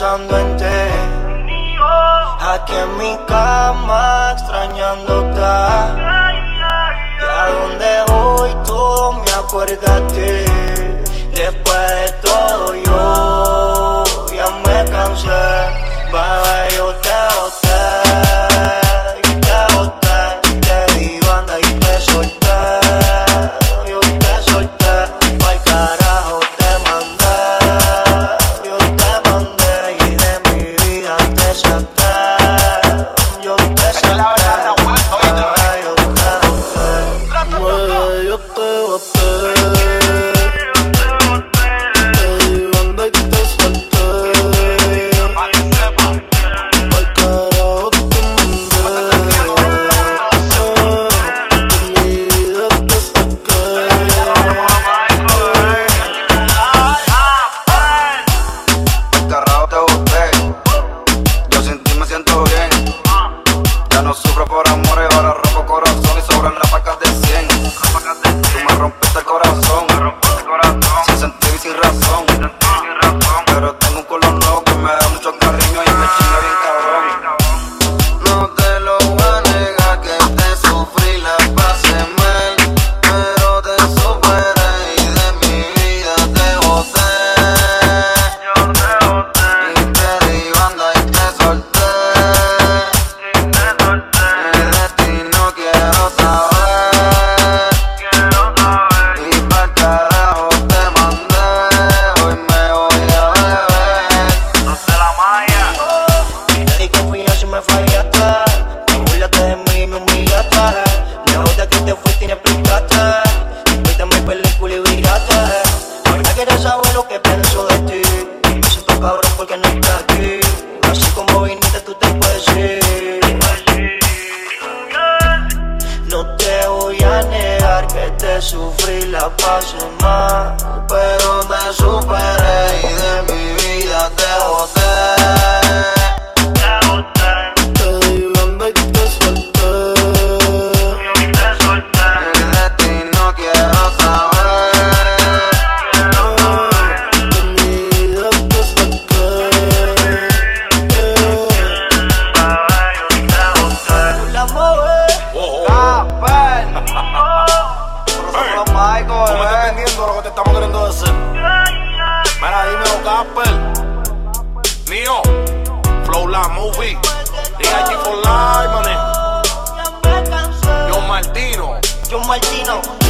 en ti. Aquí en mi cama extrañándote. Y a donde voy Tú me acuerda a ti. me fallaste. Me burlaste de mí y me humillaste. La otra que te fuiste y no explicaste. Después mi película y viraste. Ahora quieres saber lo que pienso de ti. Y me siento cabrón porque no estás aquí. Así como viniste, tú te puedes ir. No te voy a negar que te sufrí la paso más. Pero me superé. la movie. DIG for life, mané. John Martino. John Martino.